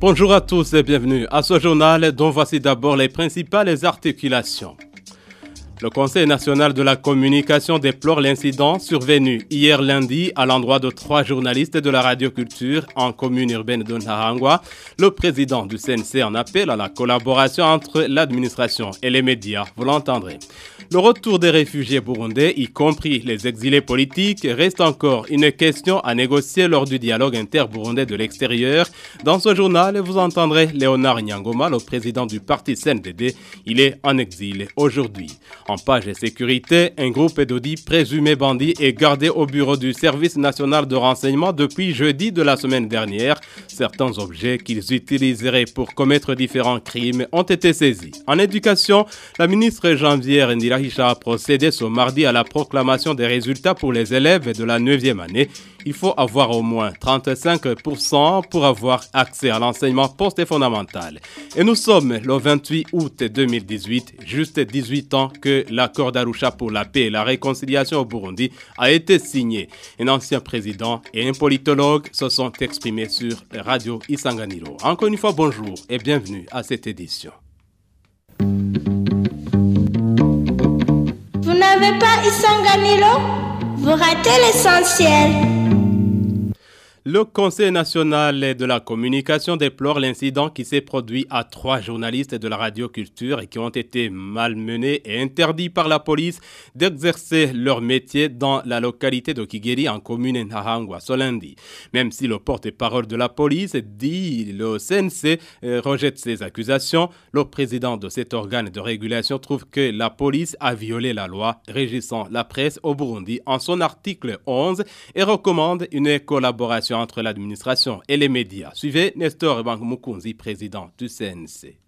Bonjour à tous et bienvenue à ce journal dont voici d'abord les principales articulations. Le Conseil national de la communication déplore l'incident survenu hier lundi à l'endroit de trois journalistes de la radioculture en commune urbaine de Nahangwa. Le président du CNC en appelle à la collaboration entre l'administration et les médias. Vous l'entendrez. Le retour des réfugiés burundais, y compris les exilés politiques, reste encore une question à négocier lors du dialogue inter-burundais de l'extérieur. Dans ce journal, vous entendrez Léonard Nyangoma, le président du parti CNDD. Il est en exil aujourd'hui. En page de sécurité, un groupe d'audits présumés bandits est gardé au bureau du service national de renseignement depuis jeudi de la semaine dernière. Certains objets qu'ils utiliseraient pour commettre différents crimes ont été saisis. En éducation, la ministre Janvière Ndirahisha a procédé ce mardi à la proclamation des résultats pour les élèves de la 9e année. Il faut avoir au moins 35% pour avoir accès à l'enseignement post fondamental. Et nous sommes le 28 août 2018, juste 18 ans que l'accord d'Arusha pour la paix et la réconciliation au Burundi a été signé. Un ancien président et un politologue se sont exprimés sur Radio Isanganiro. Encore une fois, bonjour et bienvenue à cette édition. Vous n'avez pas Isanganiro? Vous ratez l'essentiel. Le Conseil national de la communication déplore l'incident qui s'est produit à trois journalistes de la radioculture et qui ont été malmenés et interdits par la police d'exercer leur métier dans la localité de Kigeri en commune Nahangwa ce lundi. Même si le porte-parole de la police dit le CNC euh, rejette ces accusations, le président de cet organe de régulation trouve que la police a violé la loi régissant la presse au Burundi en son article 11 et recommande une collaboration entre l'administration et les médias. Suivez Nestor Mukunzi, président du CNC.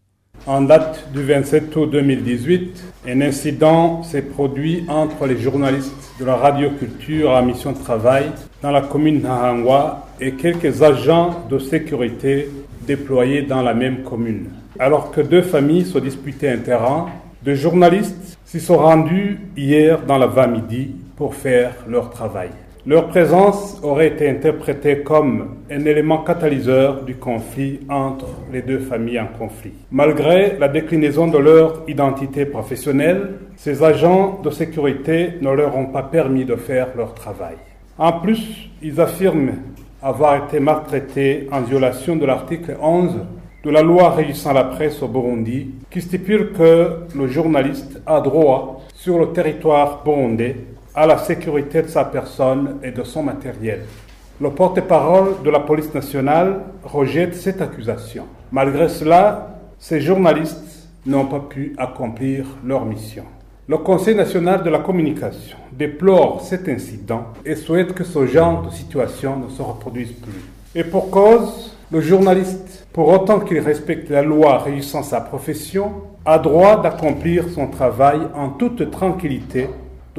En date du 27 août 2018, un incident s'est produit entre les journalistes de la radioculture à mission de travail dans la commune Nahangwa et quelques agents de sécurité déployés dans la même commune. Alors que deux familles se disputaient un terrain, deux journalistes s'y sont rendus hier dans la va-midi pour faire leur travail. Leur présence aurait été interprétée comme un élément catalyseur du conflit entre les deux familles en conflit. Malgré la déclinaison de leur identité professionnelle, ces agents de sécurité ne leur ont pas permis de faire leur travail. En plus, ils affirment avoir été maltraités en violation de l'article 11 de la loi régissant la presse au Burundi, qui stipule que le journaliste a droit sur le territoire burundais à la sécurité de sa personne et de son matériel. Le porte-parole de la police nationale rejette cette accusation. Malgré cela, ces journalistes n'ont pas pu accomplir leur mission. Le Conseil national de la communication déplore cet incident et souhaite que ce genre de situation ne se reproduise plus. Et pour cause, le journaliste, pour autant qu'il respecte la loi régissant sa profession, a droit d'accomplir son travail en toute tranquillité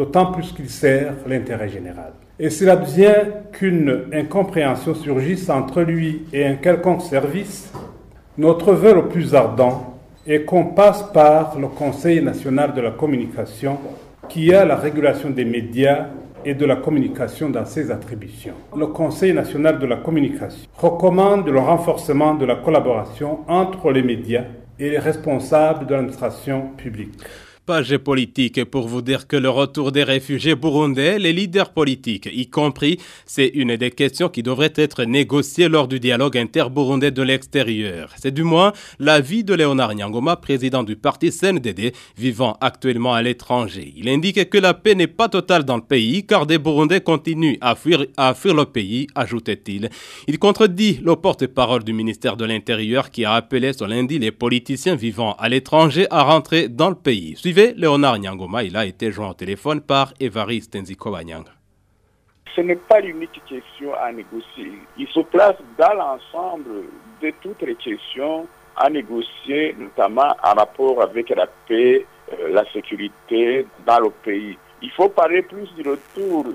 d'autant plus qu'il sert l'intérêt général. Et cela devient qu'une incompréhension surgisse entre lui et un quelconque service, notre vœu le plus ardent est qu'on passe par le Conseil national de la communication qui a la régulation des médias et de la communication dans ses attributions. Le Conseil national de la communication recommande le renforcement de la collaboration entre les médias et les responsables de l'administration publique page politique pour vous dire que le retour des réfugiés burundais, les leaders politiques y compris, c'est une des questions qui devrait être négociée lors du dialogue inter-burundais de l'extérieur. C'est du moins l'avis de Léonard Nyangoma, président du parti CNDD, vivant actuellement à l'étranger. Il indique que la paix n'est pas totale dans le pays car des Burundais continuent à fuir, à fuir le pays, ajoutait-il. Il contredit le porte-parole du ministère de l'Intérieur qui a appelé ce lundi les politiciens vivant à l'étranger à rentrer dans le pays. Suivez Léonard Nyangoma, il a été joint au téléphone par Evariste Nziko Ce n'est pas l'unique question à négocier. Il se place dans l'ensemble de toutes les questions à négocier, notamment en rapport avec la paix, euh, la sécurité dans le pays. Il faut parler plus du retour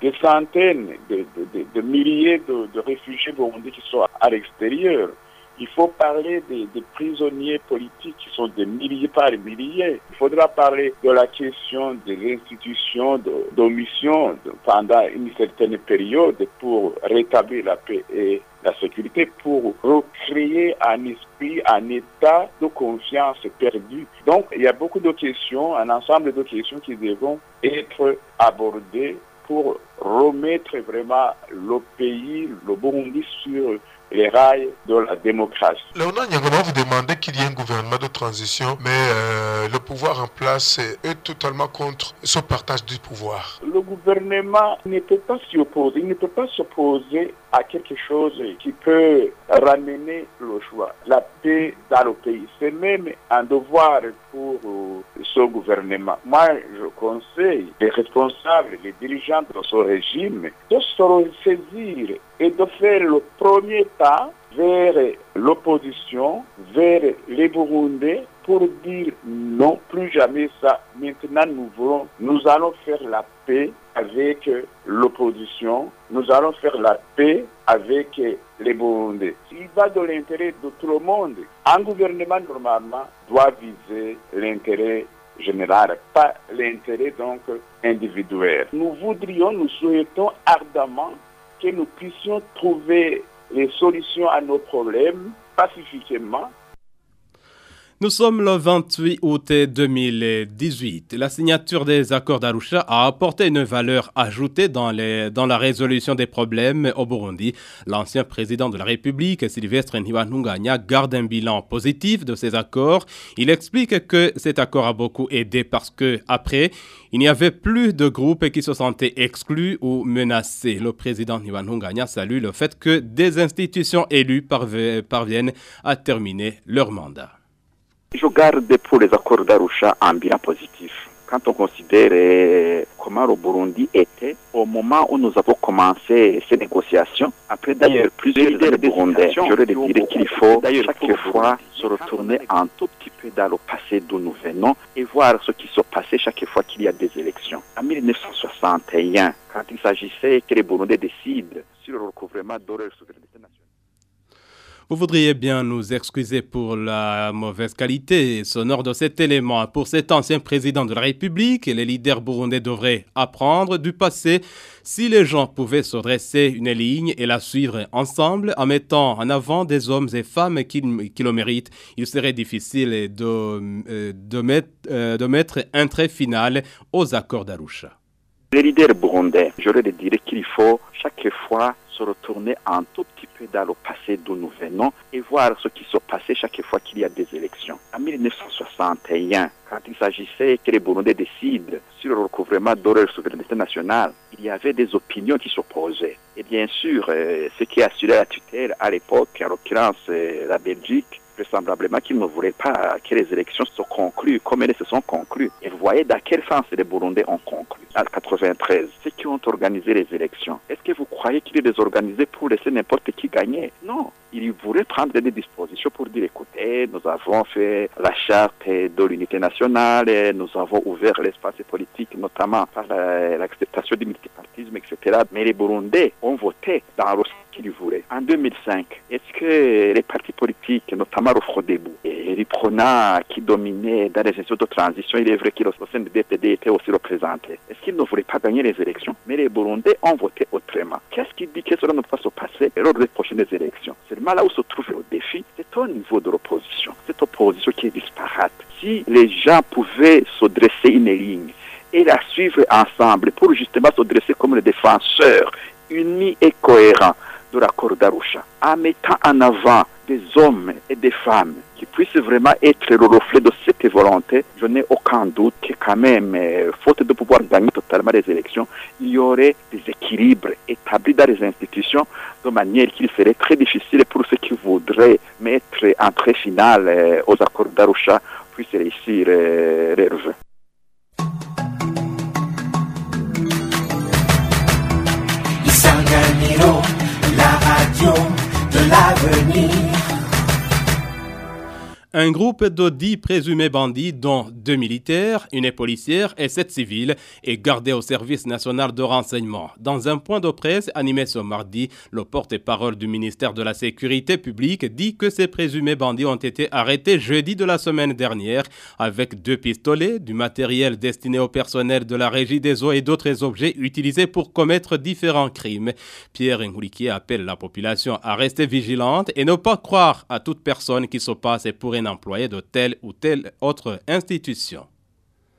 des centaines de, milliers de, réfugiés burundais qui sont à l'extérieur. Il faut parler des, prisonniers politiques qui sont des milliers par milliers. Il faudra parler de la question des institutions d'omission pendant une certaine période pour rétablir la paix et la sécurité pour recréer un esprit, un état de confiance perdu. Donc, il y a beaucoup de questions, un ensemble de questions qui devront être abordées pour remettre vraiment le pays, le Burundi sur les rails de la démocratie. Léonard Nyangoma vous demandez qu'il y ait un gouvernement de transition, mais euh, le pouvoir en place est totalement contre ce partage du pouvoir. Le gouvernement ne peut pas s'y opposer, il ne peut pas s'opposer à quelque chose qui peut ramener le choix, la paix dans le pays. C'est même un devoir pour euh, ce gouvernement. Moi, je conseille les responsables, les dirigeants de ce régime de se ressaisir et de faire le premier pas vers l'opposition, vers les Burundais, pour dire non, plus jamais ça. Maintenant, nous voulons, nous allons faire la paix avec l'opposition, nous allons faire la paix avec les Burundais. Il va de l'intérêt de tout le monde. Un gouvernement, normalement, doit viser l'intérêt général, pas l'intérêt donc individuel. Nous voudrions, nous souhaitons ardemment que nous puissions trouver les solutions à nos problèmes pacifiquement nous sommes le 28 août 2018. La signature des accords d'Arusha a apporté une valeur ajoutée dans, la résolution des problèmes au Burundi. L'ancien président de la République, Sylvestre Ntibantunganya, garde un bilan positif de ces accords. Il explique que cet accord a beaucoup aidé parce que, après, il n'y avait plus de groupes qui se sentaient exclus ou menacés. Le président Ntibantunganya salue le fait que des institutions élues parviennent à terminer leur mandat. Je garde pour les accords d'Arusha un bilan positif. Quand on considère euh, comment le Burundi était au moment où nous avons commencé ces négociations, après d'ailleurs plusieurs années Burundais, je leur dirais qu'il faut chaque fois se retourner un tout petit peu dans le passé d'où nous venons et voir ce qui se passait chaque fois qu'il y a des élections. En 1961, quand il s'agissait que les Burundais décident sur le recouvrement de leur souveraineté nationale, vous voudriez bien nous excuser pour la mauvaise qualité sonore de cet élément. Pour cet ancien président de la République, les leaders burundais devraient apprendre du passé. Si les gens pouvaient se dresser une ligne et la suivre ensemble en mettant en avant des hommes et femmes qui, le méritent, il serait difficile de, euh, mettre, euh, de mettre un trait final aux accords d'Arusha. Les leaders burundais, je leur dirais qu'il faut chaque fois se retourner un tout petit peu dans le passé d'où nous venons et voir ce qui se passait chaque fois qu'il y a des élections. En 1961, quand il s'agissait que les Burundais décident sur le recouvrement de leur souveraineté nationale, il y avait des opinions qui s'opposaient. Et bien sûr, euh, ce qui assurait la tutelle à l'époque, en l'occurrence euh, la Belgique, vraisemblablement qu'ils ne voulaient pas que les élections soient conclues comme elles se sont conclues. Et vous voyez dans quel sens les Burundais ont conclu. En 93, ceux qui ont organisé les élections, est-ce que vous croyez qu'ils les organisaient pour laisser n'importe qui gagner? Non. Ils voulaient prendre des dispositions pour dire, écoutez, nous avons fait la charte de l'unité nationale, nous avons ouvert l'espace politique, notamment par l'acceptation du multipartisme, etc. Mais les Burundais ont voté dans le En 2005, est-ce que les partis politiques, notamment le Frodebou et l'IPRONA qui dominaient dans les institutions de transition, il est vrai qu'ils au sein du DPD étaient aussi représentés. Est-ce qu'ils ne voulaient pas gagner les élections? Mais les Burundais ont voté autrement. Qu'est-ce qui dit que cela ne va pas se passer lors des prochaines élections? Seulement là où se trouve le défi, c'est au niveau de l'opposition. Cette opposition qui est disparate. Si les gens pouvaient se dresser une ligne, et la suivre ensemble pour justement se dresser comme les défenseurs unis et cohérents de l'accord d'Arusha, en mettant en avant des hommes et des femmes qui puissent vraiment être le reflet de cette volonté, je n'ai aucun doute que quand même, euh, faute de pouvoir gagner totalement les élections, il y aurait des équilibres établis dans les institutions de manière qu'il serait très difficile pour ceux qui voudraient mettre un trait final euh, aux accords d'Arusha puissent réussir euh, les reveux. la radio de l'avenir. Un groupe de dix présumés bandits, dont deux militaires, une policière et sept civils, est gardé au service national de renseignement. Dans un point de presse animé ce mardi, le porte-parole du ministère de la Sécurité publique dit que ces présumés bandits ont été arrêtés jeudi de la semaine dernière avec deux pistolets, du matériel destiné au personnel de la Régie des eaux et d'autres objets utilisés pour commettre différents crimes. Pierre Ngouliquier appelle la population à rester vigilante et ne pas croire à toute personne qui se passe pour une employé de telle ou telle autre institution.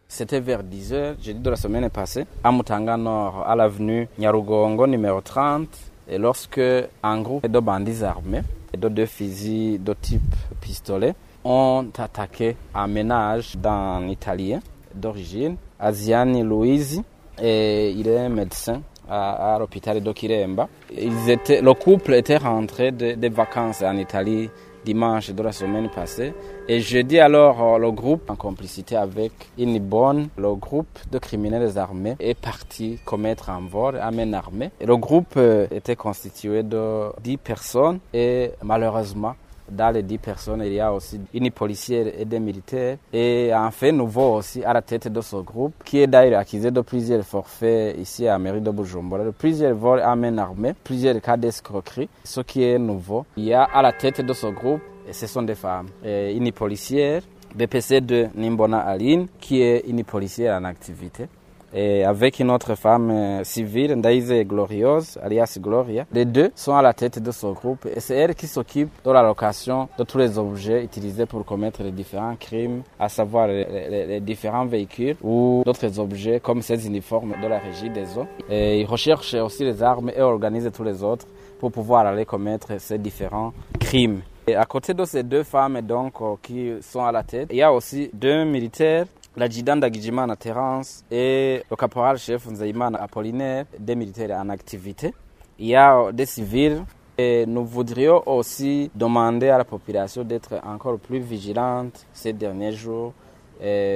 C'était vers 10 heures, jeudi de la semaine passée, à Mutanga Nord, à l'avenue Nyarugongo numéro 30, et lorsque un groupe de bandits armés et de deux fusils de type pistolet ont attaqué un ménage d'un Italien d'origine, Asiani Luisi, et il est médecin à, à l'hôpital de Kiremba. Le couple était rentré de, de vacances en Italie dimanche de la semaine passée. Et jeudi alors, le groupe, en complicité avec Inibon, le groupe de criminels armés, est parti commettre un vol à main armée. Le groupe était constitué de 10 personnes et malheureusement, dans les 10 personnes, il y a aussi une policière et des militaires. Et un fait nouveau aussi à la tête de ce groupe, qui est d'ailleurs accusé de plusieurs forfaits ici à mairie de Bujumbura, de plusieurs vols à main armée, plusieurs cas d'escroquerie. Ce qui est nouveau, il y a à la tête de ce groupe, ce sont des femmes, une policière, BPC de Nimbona Aline, qui est une policière en activité et avec une autre femme euh, civile, Ndaïse Gloriose, alias Gloria. Les deux sont à la tête de ce groupe et c'est elle qui s'occupe de la location de tous les objets utilisés pour commettre les différents crimes, à savoir les, les, différents véhicules ou d'autres objets comme ces uniformes de la régie des eaux. Et ils recherchent aussi les armes et organisent tous les autres pour pouvoir aller commettre ces différents crimes. Et à côté de ces deux femmes donc qui sont à la tête, il y a aussi deux militaires l'adjudant Dagijimana Terence et le caporal-chef Nzaimana Apollinaire, des militaires en activité. Il y a des civils et nous voudrions aussi demander à la population d'être encore plus vigilante ces derniers jours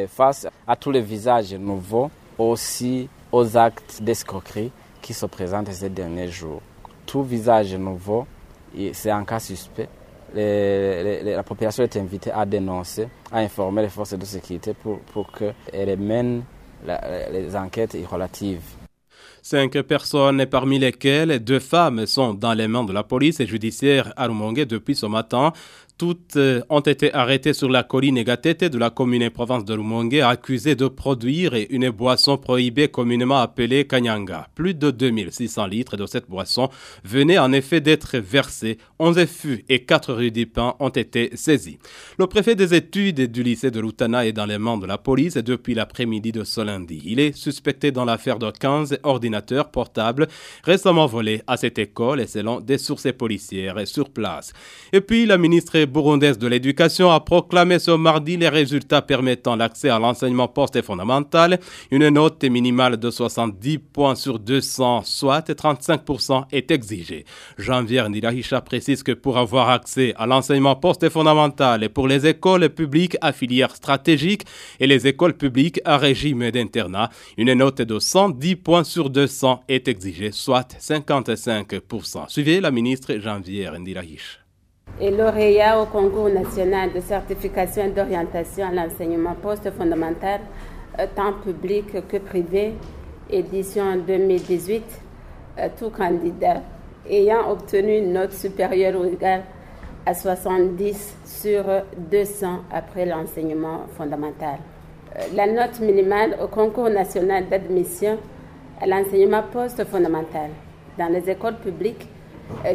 face à tous les visages nouveaux, aussi aux actes d'escroquerie qui se présentent ces derniers jours. Tout visage nouveau, c'est un cas suspect la population est invitée à dénoncer, à informer les forces de sécurité pour, pour qu'elles mènent les enquêtes relatives. Cinq personnes, parmi lesquelles deux femmes, sont dans les mains de la police judiciaire à Rumongue depuis ce matin. Toutes ont été arrêtées sur la colline Egatete de la commune et province de Rumongue, accusées de produire une boisson prohibée communément appelée Kanyanga. Plus de 2600 litres de cette boisson venaient en effet d'être versés. 11 fûts et 4 rues du pain ont été saisis. Le préfet des études du lycée de Lutana est dans les mains de la police depuis l'après-midi de ce lundi. Il est suspecté dans l'affaire de 15 ordinateurs portables récemment volés à cette école et selon des sources policières sur place. Et puis la ministre burundaise de l'éducation a proclamé ce mardi les résultats permettant l'accès à l'enseignement post et fondamental. Une note minimale de 70 points sur 200, soit 35% est exigée. Jean-Pierre Nirahisha précise que pour avoir accès à l'enseignement post et fondamental pour les écoles publiques à filière stratégique et les écoles publiques à régime d'internat, une note de 110 points sur 200 est exigée, soit 55%. Suivez la ministre Jean-Pierre Ndirahish et lauréat au concours national de certification et d'orientation à l'enseignement post-fondamental, tant public que privé, édition 2018, tout candidat ayant obtenu une note supérieure ou égale à 70 sur 200 après l'enseignement fondamental. La note minimale au concours national d'admission à l'enseignement post-fondamental dans les écoles publiques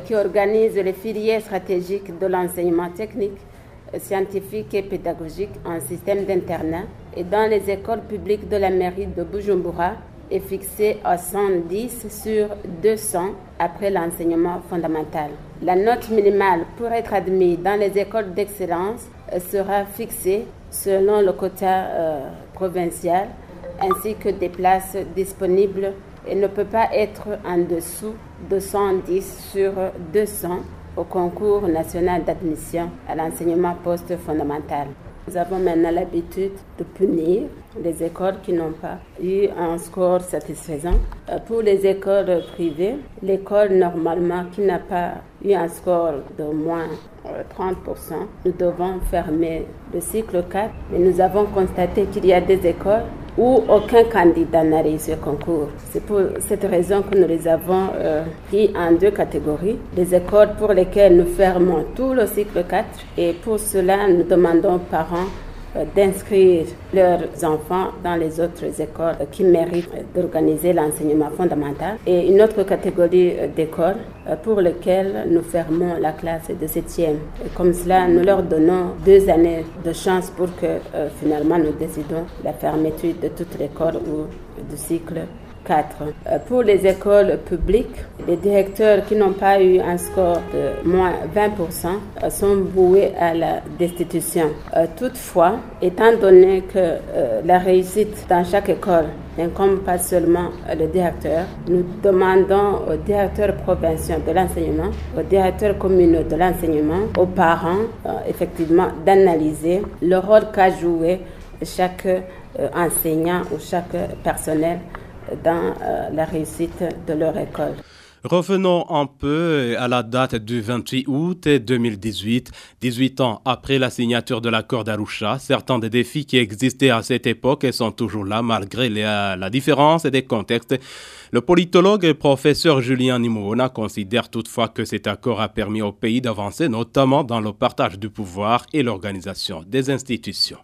qui organise les filières stratégiques de l'enseignement technique, scientifique et pédagogique en système d'internat et dans les écoles publiques de la mairie de Bujumbura est fixée à 110 sur 200 après l'enseignement fondamental. La note minimale pour être admis dans les écoles d'excellence sera fixée selon le quota euh, provincial ainsi que des places disponibles et ne peut pas être en dessous de 110 sur 200 au concours national d'admission à l'enseignement post-fondamental. Nous avons maintenant l'habitude de punir les écoles qui n'ont pas eu un score satisfaisant. Euh, pour les écoles privées, l'école normalement qui n'a pas eu un score de moins 30%, euh, nous devons fermer le cycle 4. Mais nous avons constaté qu'il y a des écoles où aucun candidat n'a réussi le concours. C'est pour cette raison que nous les avons euh, dit en deux catégories. Les écoles pour lesquelles nous fermons tout le cycle 4 et pour cela nous demandons aux parents d'inscrire leurs enfants dans les autres écoles qui méritent d'organiser l'enseignement fondamental et une autre catégorie euh, d'écoles euh, pour lesquelles nous fermons la classe de septième. Et comme cela, nous leur donnons deux années de chance pour que finalement nous décidons la fermeture de toute l'école ou du cycle euh, pour les écoles publiques, les directeurs qui n'ont pas eu un score de moins 20% euh, sont voués à la destitution. Euh, toutefois, étant donné que la réussite dans chaque école n'incombe pas seulement le directeur, nous demandons aux directeurs provinciaux de l'enseignement, aux directeurs communaux de l'enseignement, aux parents, effectivement, d'analyser le rôle qu'a joué chaque enseignant ou chaque personnel dans euh, la réussite de leur école. Revenons un peu à la date du 28 août 2018, 18 ans après la signature de l'accord d'Arusha. Certains des défis qui existaient à cette époque sont toujours là malgré la différence des contextes. Le politologue et professeur Julien Nimona considère toutefois que cet accord a permis au pays d'avancer, notamment dans le partage du pouvoir et l'organisation des institutions.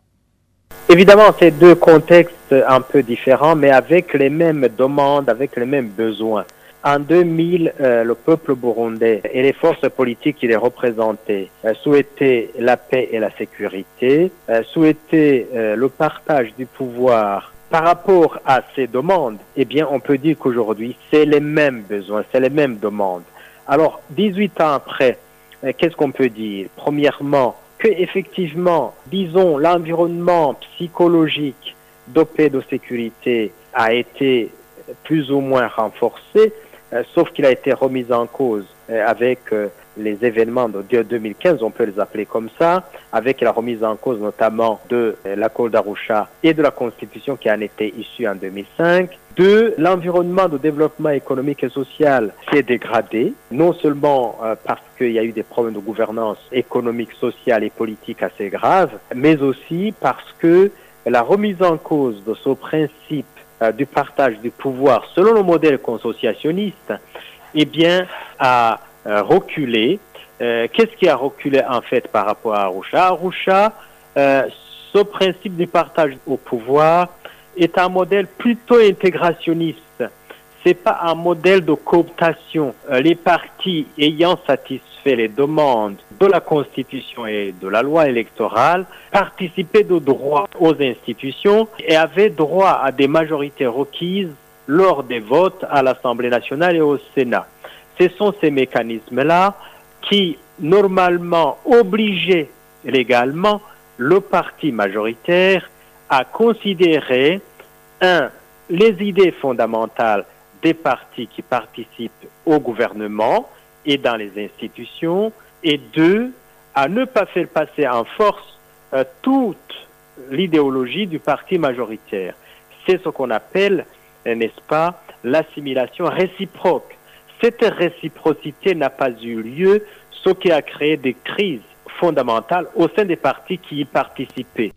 Évidemment, c'est deux contextes un peu différents, mais avec les mêmes demandes, avec les mêmes besoins. En 2000, euh, le peuple burundais et les forces politiques qui les représentaient euh, souhaitaient la paix et la sécurité, euh, souhaitaient le partage du pouvoir. Par rapport à ces demandes, eh bien, on peut dire qu'aujourd'hui, c'est les mêmes besoins, c'est les mêmes demandes. Alors, 18 ans après, qu'est-ce qu'on peut dire? Premièrement, effectivement, disons, l'environnement psychologique de sécurité a été plus ou moins renforcé, euh, sauf qu'il a été remis en cause euh, avec euh, les événements de 2015, on peut les appeler comme ça, avec la remise en cause notamment de l'accord d'Arusha et de la Constitution qui en était issue en 2005. Deux, l'environnement de développement économique et social s'est dégradé, non seulement parce qu'il y a eu des problèmes de gouvernance économique, sociale et politique assez graves, mais aussi parce que la remise en cause de ce principe du partage du pouvoir selon le modèle consociationniste, eh bien, a euh, reculé. Euh, qu'est-ce qui a reculé en fait par rapport à Arusha? Arusha, euh, ce principe du partage au pouvoir est un modèle plutôt intégrationniste. C'est pas un modèle de cooptation. les partis ayant satisfait les demandes de la Constitution et de la loi électorale participaient de droit aux institutions et avaient droit à des majorités requises lors des votes à l'Assemblée nationale et au Sénat ce sont ces mécanismes-là qui, normalement, obligeaient légalement le parti majoritaire à considérer, un, les idées fondamentales des partis qui participent au gouvernement et dans les institutions, et deux, à ne pas faire passer en force euh, toute l'idéologie du parti majoritaire. C'est ce qu'on appelle, n'est-ce pas, l'assimilation réciproque cette réciprocité n'a pas eu lieu, ce qui a créé des crises fondamentales au sein des partis qui y participaient.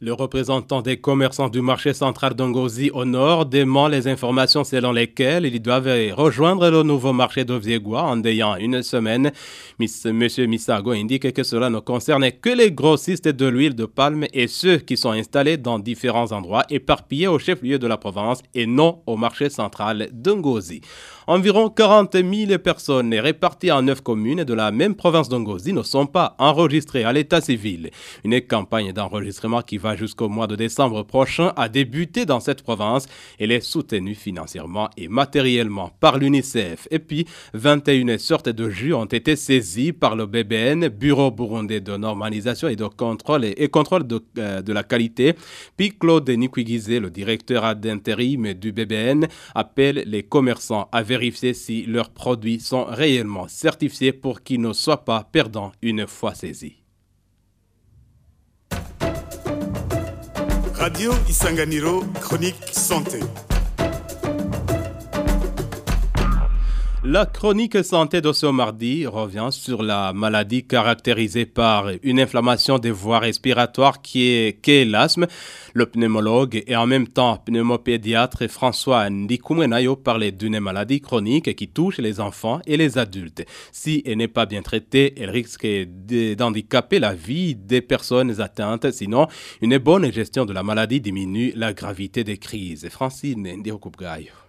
Le représentant des commerçants du marché central d'Ongozi au nord dément les informations selon lesquelles ils doivent rejoindre le nouveau marché d'Oviegua en ayant une semaine. Monsieur Misago indique que cela ne concerne que les grossistes de l'huile de palme et ceux qui sont installés dans différents endroits éparpillés au chef-lieu de la province et non au marché central d'Ongozi. Environ 40 000 personnes réparties en neuf communes de la même province d'Ongozi ne sont pas enregistrées à l'état civil. Une campagne d'enregistrement qui va jusqu'au mois de décembre prochain a débuté dans cette province. Elle est soutenue financièrement et matériellement par l'UNICEF. Et puis, 21 sortes de jus ont été saisis par le BBN, Bureau burundais de normalisation et de contrôle et, contrôle euh, de, la qualité. Puis Claude Nikwigizé, le directeur d'intérim du BBN, appelle les commerçants à vérifier si leurs produits sont réellement certifiés pour qu'ils ne soient pas perdants une fois saisis. Radio Isanganiro, chronique santé. La chronique santé de ce mardi revient sur la maladie caractérisée par une inflammation des voies respiratoires qui est, l'asthme. Le pneumologue et en même temps pneumopédiatre François Ndikoumenayo parlait d'une maladie chronique qui touche les enfants et les adultes. Si elle n'est pas bien traitée, elle risque d'handicaper la vie des personnes atteintes. Sinon, une bonne gestion de la maladie diminue la gravité des crises. Francine Ndikoumenayo.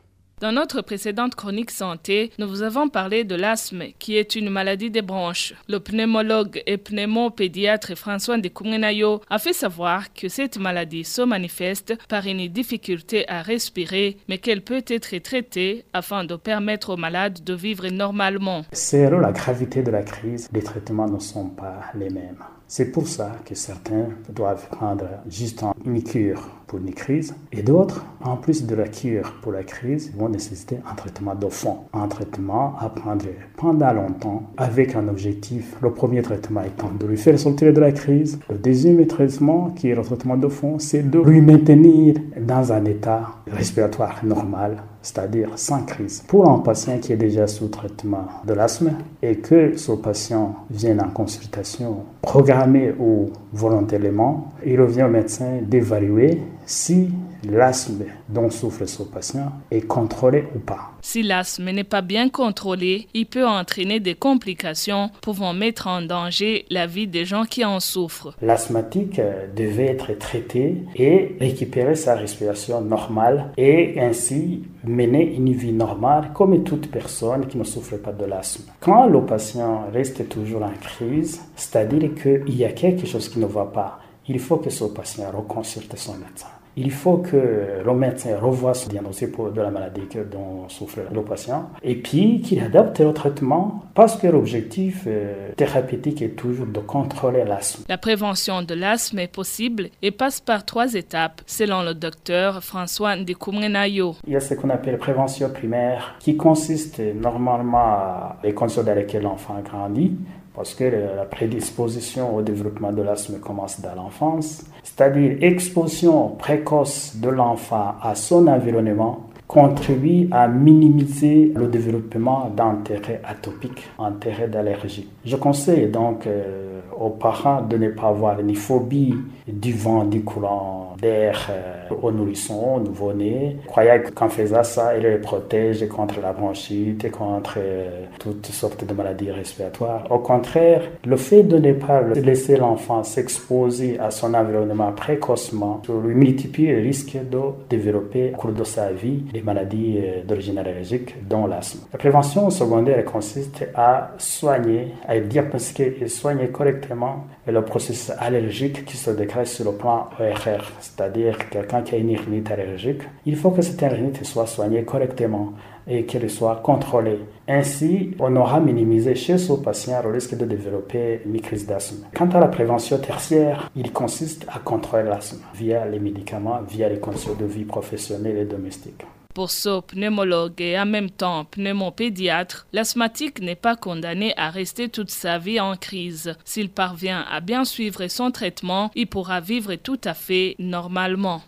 Dans notre précédente chronique santé, nous vous avons parlé de l'asthme, qui est une maladie des branches. Le pneumologue et pneumopédiatre François de Kungenayo a fait savoir que cette maladie se manifeste par une difficulté à respirer, mais qu'elle peut être traitée afin de permettre aux malades de vivre normalement. Selon la gravité de la crise, les traitements ne sont pas les mêmes. C'est pour ça que certains doivent prendre juste une cure pour une crise et d'autres, en plus de la cure pour la crise, vont nécessiter un traitement de fond, un traitement à prendre pendant longtemps avec un objectif. Le premier traitement étant de lui faire sortir de la crise. Le deuxième traitement, qui est le traitement de fond, c'est de lui maintenir dans un état respiratoire normal c'est-à-dire sans crise. Pour un patient qui est déjà sous traitement de l'asthme et que ce patient vienne en consultation programmée ou volontairement, il revient au médecin d'évaluer si l'asthme dont souffre ce patient est contrôlé ou pas. Si l'asthme n'est pas bien contrôlé, il peut entraîner des complications pouvant mettre en danger la vie des gens qui en souffrent. L'asthmatique devait être traité et récupérer sa respiration normale et ainsi mener une vie normale comme toute personne qui ne souffre pas de l'asthme. Quand le patient reste toujours en crise, c'est-à-dire qu'il y a quelque chose qui ne va pas, il faut que ce patient reconsulte son médecin il faut que le médecin revoie ce diagnostic de la maladie dont souffre le patient et puis qu'il adapte le traitement parce que l'objectif euh, thérapeutique est toujours de contrôler l'asthme. La prévention de l'asthme est possible et passe par trois étapes selon le docteur François Ndikoumrenayo. Il y a ce qu'on appelle prévention primaire qui consiste normalement à les conditions dans lesquelles l'enfant grandit parce que la prédisposition au développement de l'asthme commence dans l'enfance, c'est-à-dire exposition précoce de l'enfant à son environnement contribue à minimiser le développement d'intérêts atopiques, intérêts d'allergie. Je conseille donc euh, aux parents de ne pas avoir ni phobie du vent, du courant d'air euh, aux nourrissons, aux nouveau-nés. Croyez qu'en faisant ça, il les protège contre la bronchite et contre euh, toutes sortes de maladies respiratoires. Au contraire, le fait de ne pas laisser l'enfant s'exposer à son environnement précocement lui multiplie le risque de développer au cours de sa vie des maladies euh, d'origine allergique, dont l'asthme. La prévention secondaire consiste à soigner, à diagnostiquer et soigner correctement le processus allergique qui se décrète sur le plan ORR, c'est-à-dire quelqu'un qui a une rhinite allergique. Il faut que cette rhinite soit soignée correctement et qu'elle soit contrôlée. Ainsi, on aura minimisé chez ce patient le risque de développer une crise d'asthme. Quant à la prévention tertiaire, il consiste à contrôler l'asthme via les médicaments, via les conditions de vie professionnelles et domestiques. Pour ce pneumologue et en même temps pneumopédiatre, l'asthmatique n'est pas condamné à rester toute sa vie en crise. S'il parvient à bien suivre son traitement, il pourra vivre tout à fait normalement.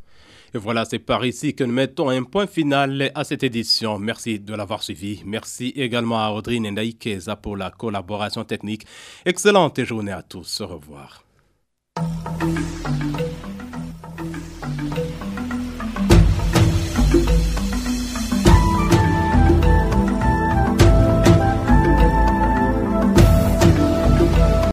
Et voilà, c'est par ici que nous mettons un point final à cette édition. Merci de l'avoir suivi. Merci également à Audrey Ndaïkeza pour la collaboration technique. Excellente journée à tous. Au revoir.